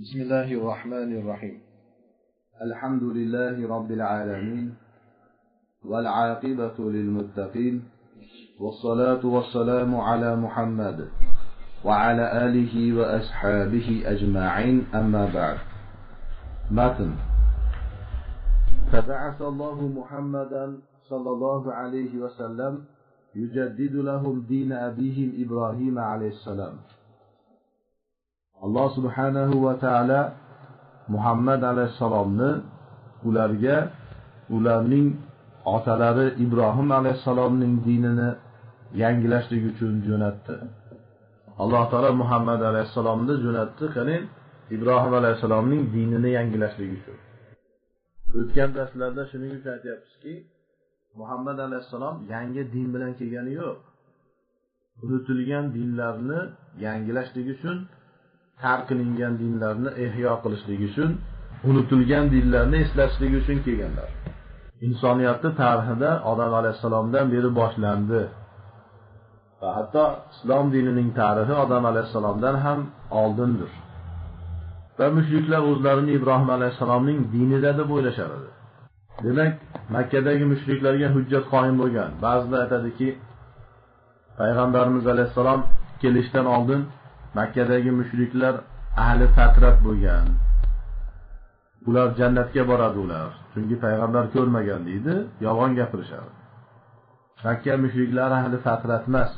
بسم الله الرحمن الرحيم. الحمد لله رب العالمين والعاقبة للمتقين والصلاة والسلام على محمد وعلى آله وأصحابه أجمعين. أما بعد متن فبعث الله محمدا صلى الله عليه وسلم يجدد لهم دين أبيهم إبراهيم عليه السلام. Alloh subhanahu va taolo muhammad alayhissalomni ularga ularning otalari ibrohim alayhissalomning dinini yangilashlik uchun jo'natdi. Alloh taolo muhammad alayhissalomni jo'natdi qani? Ibrohim alayhissalomning dinini yangilashlik uchun. O'tgan darslarda shuning uchun aytyapmizki muhammad alayhissalom yangi din bilan kelgani yo'q. Unutilgan dinlarni yangilashlik uchun tark qilingan dinlarni ehyo qilishlik uchun unutilgan dinlarni eslashlik uchun kelganlar. Insoniyatni tarixida odam alayhissalomdan beri boshlandi. Va hatto islom dinining tarixi odam alayhissalomdan ham oldindir. Va mushriklar o'zlarini ibrohim alayhissalomning dinida deb o'ylashar edi. Demak makkadagi mushriklarga hujjat qoyim bo'lgan. Ba'zilar aytadiki payg'ambarimiz alayhissalom kelishdan oldin makkadagi mushriklar ahli fatrat bo'lgan. Ular jannatga boradi ular chunki payg'ambar ko'rmagan deydi yolg'on gapirishadi. Makka mushriklari ahli fatrat emas.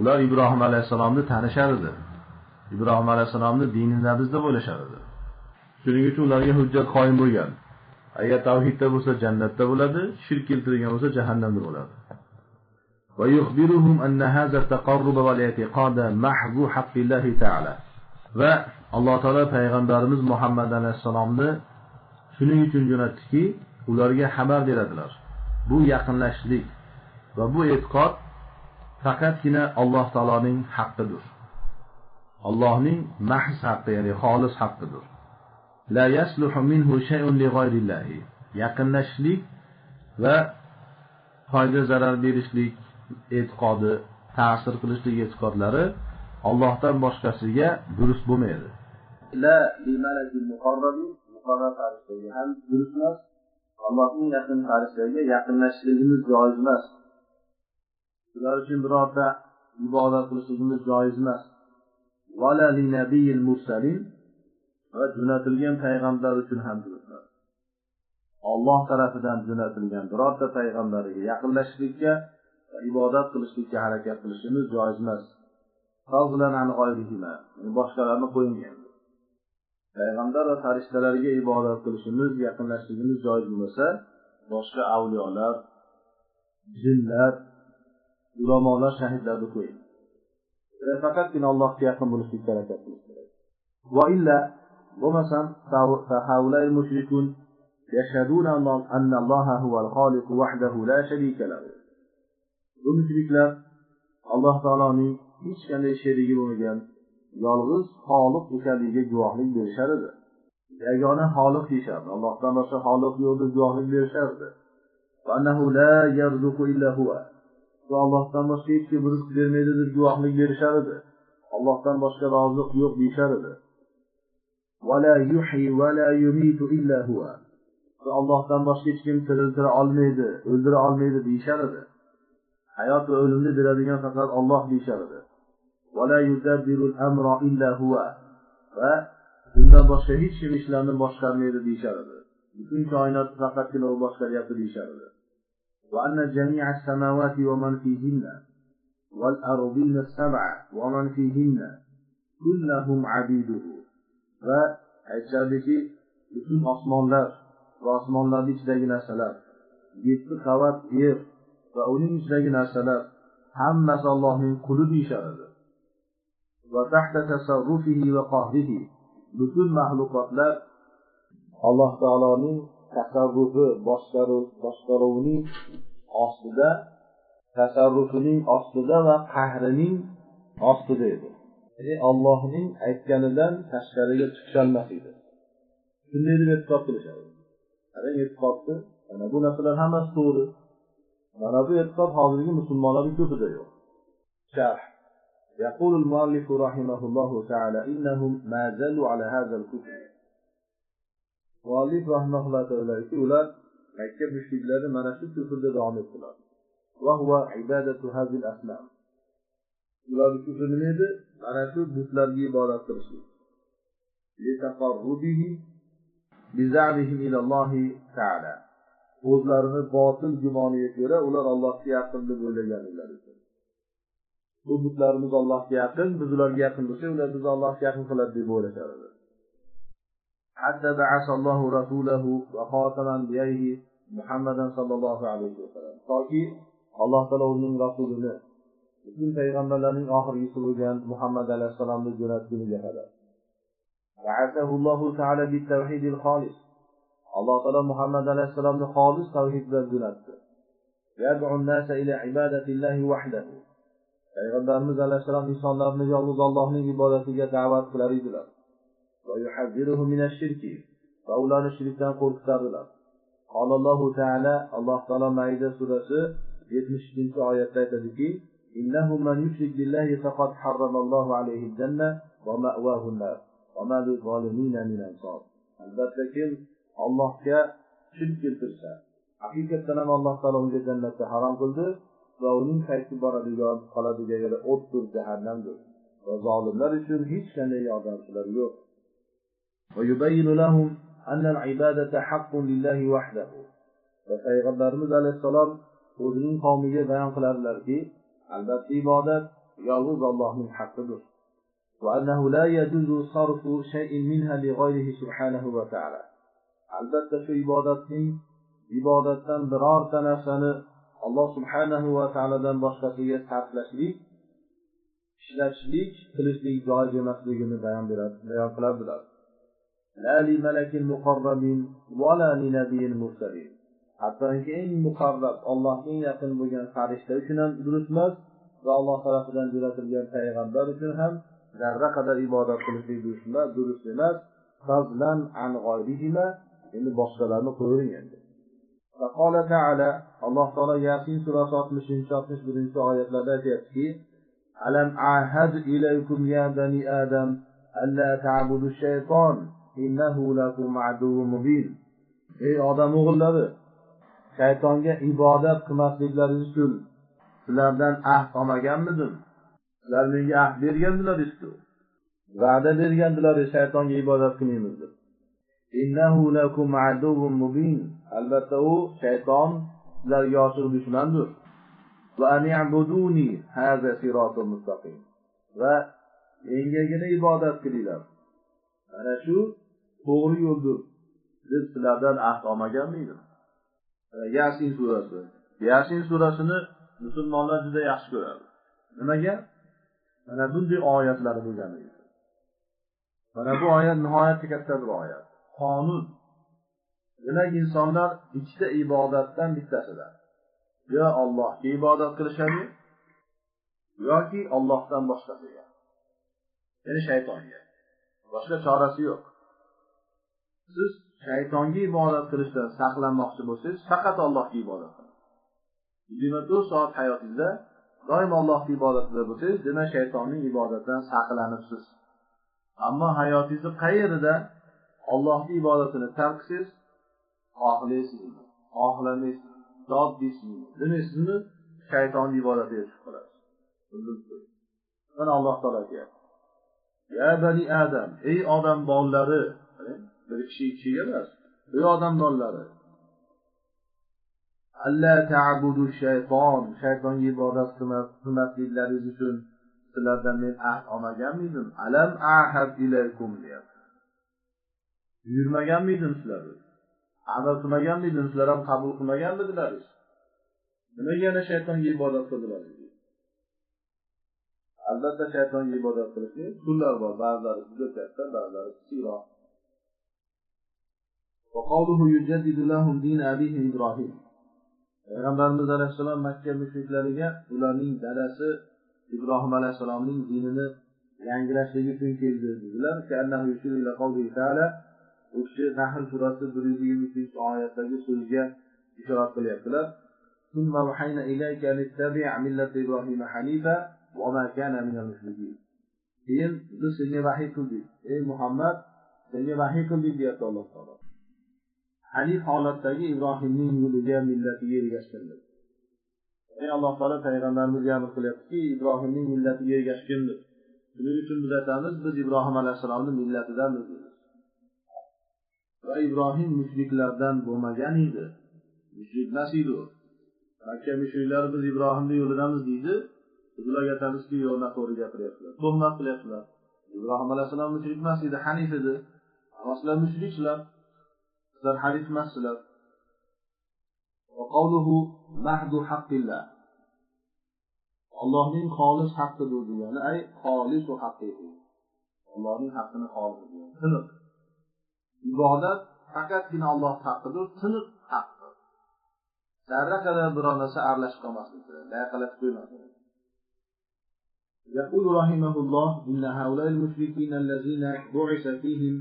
Ular ibrohim alayhissalomni tanishar edi ibrohim alayhissalomni dinida bizda bo'lishar edi shuning uchun ularga hujjat qoyim bo'lgan. Agar tavhidda bo'lsa jannatda bo'ladi shirk keltirgan bo'lsa jahannamda bo'ladi. ويخبرهم أن هذا التقرب والاعتقاد محض حق الله تعالى va alloh taolo payg'ambarimiz muhammad alayhissalomni shuning uchun jo'natdiki ularga xabar beradilar bu yaqinlashishlik va bu e'tiqod faqatgina alloh taoloning haqqidir allohning mahz haqqi ya'ni xolis haqqidir la yasluhu minhu shay'un li g'ayrillahi yaqinlashishlik va foyda zarar berishlik e'tiqodi ta'sir qilishlik e'tiqodlari ollohdan boshqasiga durust bo'lmaydi. Muqarrab farishtaga ham durust emas allohning yaqin farishtaga yaqinlashishligimiz joiz emas. Ular uchun birorta ibodat qilishligimiz joiz emas. Va jo'natilgan payg'ambar uchun ham durust emas. Olloh tarafidan jo'natilgan birorta payg'ambariga yaqinlashishlikka ibodat qilishlikka harakat qilishimiz joiz emas boshqalarni qo'ying payg'ambar va farishtalarga ibodat qilishimiz yaqinlashishligimiz joiz bo'lmasa boshqa avliyolar jinlar ulamolar shahidlarni qo'ying faqatgina allohga yaqin bo'lishlikka harakat qilish kerak bo'lmasam يشهدون أن الله هو الخالق وحده لا شريك له bu mushriklar alloh taoloning hech qanday sherigi bo'lmagan yolg'iz xoliq ekanligiga guvohlik berishar edi. Yagona xoliq deyishardi allohdan boshqa xoliq yo'q deb guvohlik berishardi va allohdan boshqa hech kim rizq bermaydi deb guvohlik berishar edi. Allohdan boshqa roziq yo'q deyishar edi. Va allohdan boshqa hech kim tiriltira olmaydi o'ldira olmaydi deyishar edi. hayot va o'limni beradigan faqat olloh deyishar edi va undan boshqa hech kim ishlarni boshqarmaydi deyishar edi butun koinotni faqatgina u boshqaryapti deyishar edi وأن جميع السماوات ومن فيهن والأرضين السبع ومن فيهن كلهم عبيده va aytishardiki butun osmonlar va osmonlarni ichidagi narsalar yetti qavat yer va uning ichidagi narsalar hammasi allohning quli deyishar edi butun maxluqotlar alloh taoloning tasarrufi boshqaruvining ostida tasarrufining ostida va qahrining ostida edi. Ya'ni ollohning aytganidan tashqariga chiqisholmas edi. Shunday deb e'tiqod qilishadi. Qarang e'tiqodni mana bu narsalar hammasi to'g'ri. Mana bu e'tiqod hozirgi musulmonlarning ko'pida yo'q sharh يقول المؤلف رحمه الله تعالى إنهم ما زالوا على هذا الكفر رحمه الله تعالى ular makka mushriklari mana shu kufrda davom etdilar وهو عبادة هذه الأصنام ularni kufri nima edi mana shu butlarga ibodat qilishlik o'zlarini botil gumoniga ko'ra ular allohga yaqin deb o'ylaganliklari uchun bu butlarimiz allohga yaqin biz ularga yaqin bo'lsak ular bizni allohga yaqin qiladi deb o'ylashar edi حتى بعث الله رسوله وخاتم أنبيائه محمدا صلى الله عليه وسلم toki alloh taolo uning rasulini butun payg'ambarlarning oxirgisi bo'lgan muhammad alayhissalomni jo'natguniga qadar بعثه الله تعالى بالتوحيد الخالص alloh taolo muhammad alayhissalomni xolis tavhid bilan jo'natdi يدعو الناس إلى عبادة الله وحده payg'ambarimiz alayhissalom insonlarni yolg'iz allohning ibodatiga da'vat qilar edilar va ularni shirkdan qo'rqitardilar قال الله تعالى الله تعالى مائدة surasi yetmish ikkinchi oyatda aytadiki إنه من يشرك بالله فقد حرم الله عليه الجنة ومأواه النار وما للظالمين من أنصار albatta kim ollohga shirk keltirsa haqiqatdan ham alloh taolo unga jannatni harom qildi va uning qaytib boradigan qoladigan yeri o'tdir jahannamdir va zolimlar uchun hech qanday yordamchilar yo'q ويبين لهم أن العبادة حق لله وحده وpayg'ambarimiz alayhissalom o'zining qavmiga bayon qiladilarki albatta ibodat yolg'iz allohning haqqidir وأنه لا يجوز صرف شيء منها لغيره سبحانه وتعالى albatta shu ibodatning ibodatdan birorta narsani alloh subhanahu va taolodan boshqasiga sarflashlik ishlashlik qilishlik joiz emasligini bayon beradi bayon qiladilar hattoki eng muqarrab allohga yaqin bo'lgan farishta uchun ham durust emas va alloh tarafidan jo'natilgan payg'ambar uchun ham zarra qadar ibodat qilishlik durust emas endi boshqalarni qo'yavering endi. Alloh taolo yasin surasi oltmishinchi oltmish birinchi oyatlarda aytyaptikiey alam ahad ilaykum ya bani adam shayton innahu lakum mubin. Ey odam o'g'illari shaytonga ibodat qilmasliklaring uchun sizlardan ahd olmaganmidim? Sizlar menga ahd bergandilar va'da bergandilar shaytonga ibodat qilmaymiz deb albatta u shayton sizlarga ochiq dushmandir. Va mengagina ibodat qilinglar. Mana shu to'g'ri yo'ldir deb sizlardan ahd olmaganmiydim yasin surasi. Yasin surasini musulmonlar juda yaxshi ko'radi. Nimaga? Mana bunday oyatlari bo'lganligi mana bu oyat nihoyatda katta bir oyat. Qonun. Demak insonlar ikkita ibodatdan bittasidir yo ollohga ibodat qilishadi yoki ollohdan boshqasiga ya'ni shaytonga. Boshqa chorasi yo'q. Siz shaytonga ibodat qilishdan saqlanmoqchi bo'lsangiz faqat allohga ibodat qiling. Yigirma to'rt soat hayotingizda doim allohga ibodat qilib bo'lsangiz demak shaytonning ibodatidan saqlanibsiz. Ammo hayotingizni qayerida ollohni ibodatini tark xohlaysizmi xohlamaysizmi dod deysizmi demaysizmi? Shaytonni ibodatiga tushib qolasiz mana alloh taolo aytyapti ya bani adam ey odam bolalari bir kishi ikki kishiga emas ey odam bolalari shayton shaytonga ibodat qilmasliklaringiz uchun sizlardan men ahd olmaganmidim. Alam ahad ilaykum deyapti. Buyurmaganmidim sizlar? Amal qilmaganmidim sizlar ham qabul qilmaganmidilar nimaga yana shaytonga ibodat qildilar albatta shaytonga ibodat qilishni usullari bor. Ba'zilari juda katta ba'zilari kichikroq payg'ambarimiz alayhissalom makka mushriklariga ularning dadasi ibrohim alayhissalomning dinini yangilashligi uchun keldi dedilar. u kishi nahl surasi bir yuz yigirma uchinchi oyatdagi so'zga ishorat qilyaptilar. Keyin biz senga vahiy qildik. Ey muhammad senga vahiy qildik deyapti alloh taolo. Hanif holatdagi ibrohimning yo'liga millatiga ergashgindir ey alloh taolo payg'ambarimizga amr qilyaptiki ibrohimning millatiga ergashgindir shuning uchun biz aytamiz biz ibrohim alayhissalomni millatidanmiz va ibrohim mushriklardan bo'lmagan edi. Mushrik emas edi u. Makka mushriklari biz ibrohimni yo'lidamiz deydi. Biz ularga aytamizki yo'q noto'g'ri gapiryaptilar? Tuhmat qilyaptilar. Ibrohim alayhissalom mushrik emas edi hanif edi. Ammo sizlar mushriklar. Sizlar hanif emassizlar allohning xolis haqqidir degani ay xolisu haqiqiy allohning haqqini xolis tiniq ibodat faqatgina alloh haqqidir tiniq haqdir. Zarra qadar biror narsa aralashib qolmasligi layqalab qo'ymasin يقول رحمه الله إن هؤلاء المشركين الذين بعث فيهم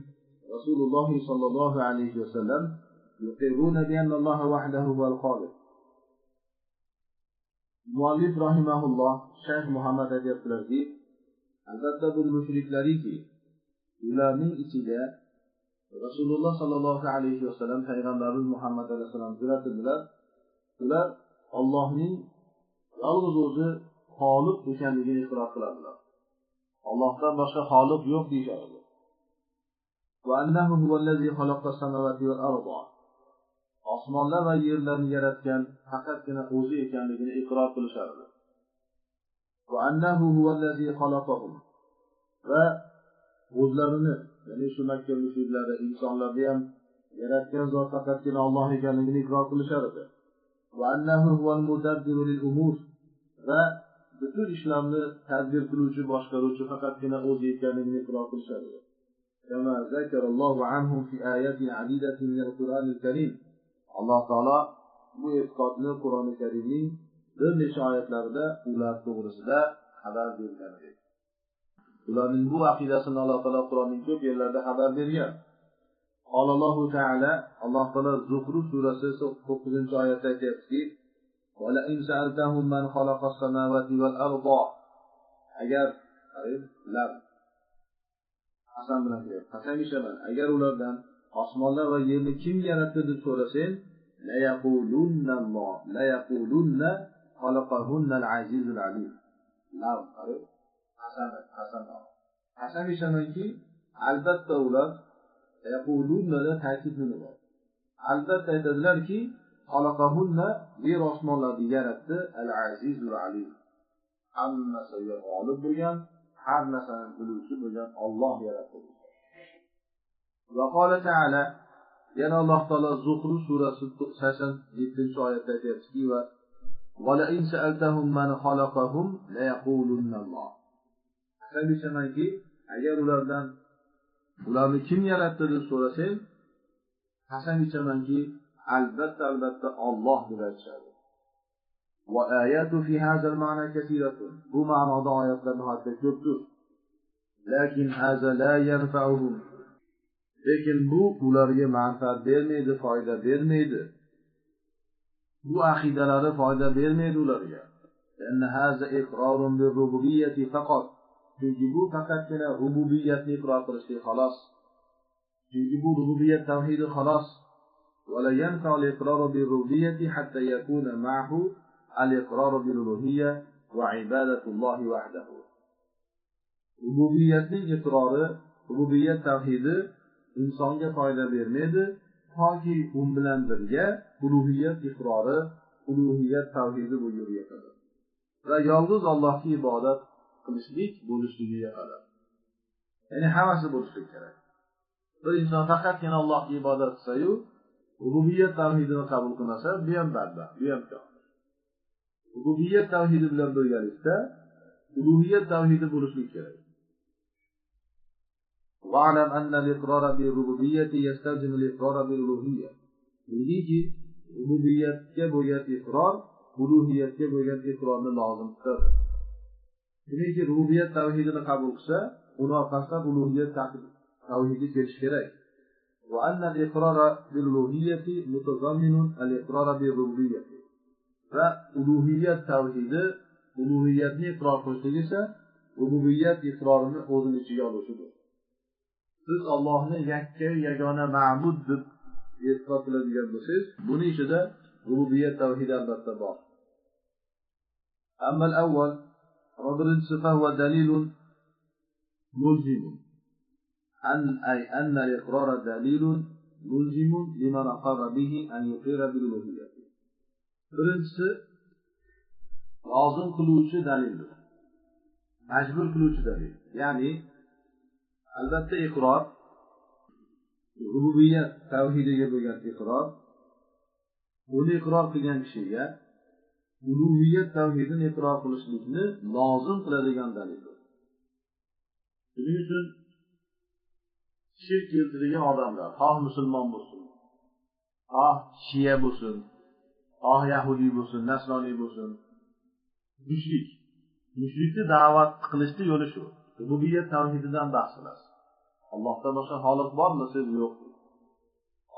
رسول الله صلى الله عليه وسلم يقرون بأن الله وحده هو الخالق مؤلف رحمه الله الشيخ محمد أبي الترزي أبدا بالمشرك لريكي ولا من إسلاء rasululloh sollallohu alayhi vasallam payg'ambarimiz muhammad alayhissalom jo'natdilar ular ollohning yolg'iz o'zi xoliq ekanligini iqror qiladilar. Ollohdan boshqa xoliq yo'q deyishadi. Osmonlar va yerlarni yaratgan faqatgina o'zi ekanligini iqror qilishardi. Va o'zlarini ya'ni shu makka mushriklari insonlarni ham yaratgan zot faqatgina olloh ekanligini iqror qilishar edi va butun ishlarni tadbir qiluvchi boshqaruvchi faqatgina o'zi ekanligini iqror qilishar edi كما ذكر الله عنهم في آيات عديدة من القرآن الكريم alloh taolo bu e'tiqodni qur'oni karimning bir necha oyatlarida ular to'g'risida xabar bergan Ularning bu aqidasini alloh taolo qur'onning ko'p yerlarida xabar bergan. Allohu taala alloh taolo zuhru surasi to'qqizinchi oyatda aytyaptiki agar qasam bilan qasam ichaman agar ulardan osmonlar va yerni kim yaratdi deb so'rasang qasam ichamanki albatta ular ta'kid nima bor albatta aytadilarki yer osmonlarni yaratdi al azizul alim hammasiga g'olib bo'lgan har narsani biluvchi bo'lgan olloh yaratdi وقال تعالى yana alloh taolo zuhru surasi sakson yettinchi oyatda aytyaptiki qasam ichamanki agar ulardan ularni kim yaratdi deb so'rasang qasam ichamanki albatta albatta olloh deb aytishadi bu ma'noda oyatlar nihoyatda ko'pdir لكن هذا لا ينفعهم lekin bu ularga manfaat bermaydi foyda bermaydi bu aqidalari foyda bermaydi ularga chunki bu faqatgina rububiyatni iqror qilishlik xolos chunki bu rububiyat tavhidi xolos ولا ينفع الإقرار بالربوبية حتى يكون معه الإقرار بالألوهية وعبادة الله وحده rububiyatning iqrori rububiyat tavhidi insonga foyda bermaydi toki u bilan birga ulug'iyat iqrori ulug'iyat tavhidi bu yo'lga yetadi va yolg'iz allohga ibodat qilishlik bo'lishligiga qadar ya'ni hammasi bo'lishligi kerak bir inson faqatgina allohga ibodat qilsayu ulug'iyat tavhidini qabul qilmasa bu ham badbaxt bu ham kofir ulug'iyat tavhidi bilan birgalikda ulug'iyat tavhidi bo'lishligi kerak واعلم أن الإقرار بالربوبية يستلزم الإقرار بالألوهية bilgiki rububiyatga bo'lgan iqror ulug'iyatga bo'lgan iqrorni lozim tutadi chunki rububiyat tavhidini qabul qilsa uni orqasidan ulug'iyat tavhidi kelishi kerak وأن الإقرار بالألوهية متضمن الإقرار بالربوبية va ulug'iyat tavhidi ulug'iyatni iqror qilishlik esa ulug'iyat iqrorini o'zini ichiga oluvchidir siz ollohni yakka yagona ma'bud deb e'tiqod qiladigan bo'lsangiz buni ichida ulug'iyat tavhidi albatta bor أما الأول وبرنس فهو دليل ملزم أن أي أن الإقرار دليل ملزم لمن أقر به أن يقر بالألوهية birinchisi lozim qiluvchi dalildir majbur qiluvchi dalil ya'ni albatta iqror rububiyat tavhidiga bo'lgan iqror uni iqror qilgan kishiga ulug'iyat tavhidini e'tirof qilishlikni lozim qiladigan dalil. Shuning uchun shirk keltirgan odamlar xoh musulmon bo'lsin ah xoh shiya bo'lsin ah xoh yahudiy bo'lsin nasroniy bo'lsin mushrik. Mushrikni da'vat qilishni yo'li shu. Rububiyat tavhididan bahs qilasiz. Allohdan boshqa xoliq bormi? Siz yo'q.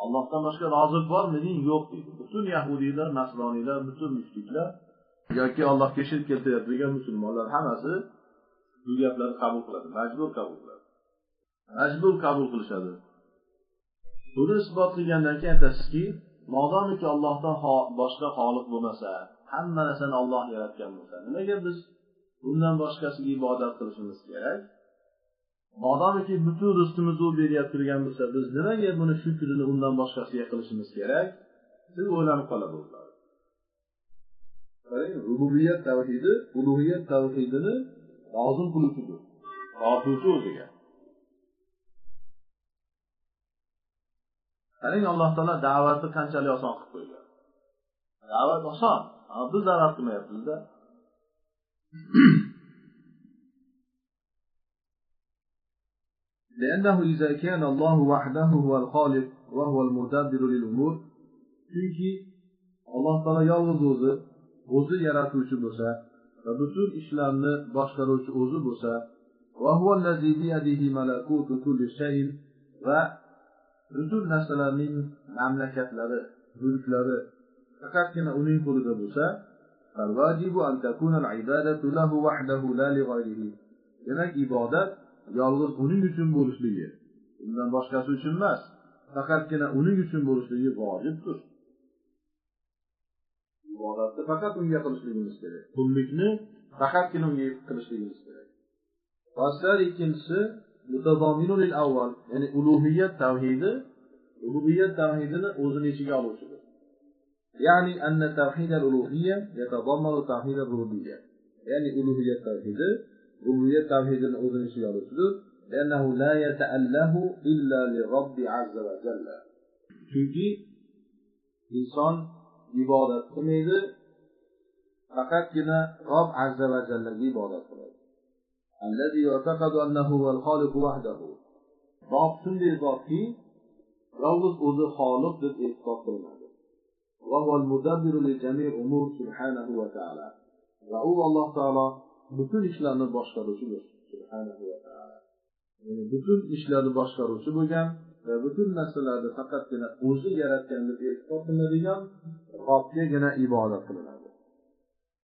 Allohdan boshqa rozi bormi deng yo'q deydi. Butun yahudiylar nasroniylar butun mushriklar yoki allohga shirk keltirayotgan musulmonlar hammasi bu gaplarni qabul qiladi majbur qabul qiladi. Majbur qabul qilishadi. Buni isbot qilgandan keyin aytasizki modomiki ollohdan boshqa xoliq bo'lmasa hamma narsani olloh yaratgan bo'lsa nimaga biz undan boshqasiga ibodat qilishimiz kerak? Modomiki butun rizqimizni u beryapti turgan bo'lsa biz nimaga buni shukrini undan boshqasiga qilishimiz kerak? Siz o'ylanib qoladi qarang rububiyat tavhidi ulug'iyat tavhidini lozim qiluvchidir. Tortuvchi o'ziga qarang alloh taolo da'vatni qanchalik oson qilib qo'ygan. Da'vat oson biz da'vat qilmayapmizda. لأنه إذا كان الله وحده هو الخالق وهو المدبر للأمور chunki alloh taolo yolg'iz o'zi o'zi yaratuvchi bo'lsa va butun ishlarni boshqaruvchi o'zi bo'lsa va butun narsalarning mamlakatlari mulklari faqatgina uning qo'lida bo'lsa demak ibodat yolg'iz uning uchun bo'lishligi undan boshqasi uchun emas faqatgina uning uchun bo'lishligi vojibdir ibodatni faqat unga qilishligimiz kerak qullikni faqatgina unga qilishligimiz kerak vaslar ikkinchisi ya'ni ulug'iyat tavhidi ulug'iyat tavhidini o'zini ichiga oluvchidir ya'ni anna tavhid al-uluhiyya yatadammanu tavhid al-rububiyya ya'ni ulug'iyat tavhidi rububiyat tavhidini o'zini ichiga oluvchidir لأنه لا يتأله إلا لرب عز وجل chunki inson ibodat qilmaydi faqatgina rob azza va jallaga ibodat qiladi rob shunday zotki yolg'iz o'zi xoliq deb e'tiqod qilinadi va u alloh taolo butun ishlarni boshqaruvchidir subhanahu va taala. Ya'ni butun ishlarni boshqaruvchi bo'lgan va butun narsalarni faqatgina o'zi yaratgan deb e'tiqod qilinadigan robbgagina ibodat qilinadi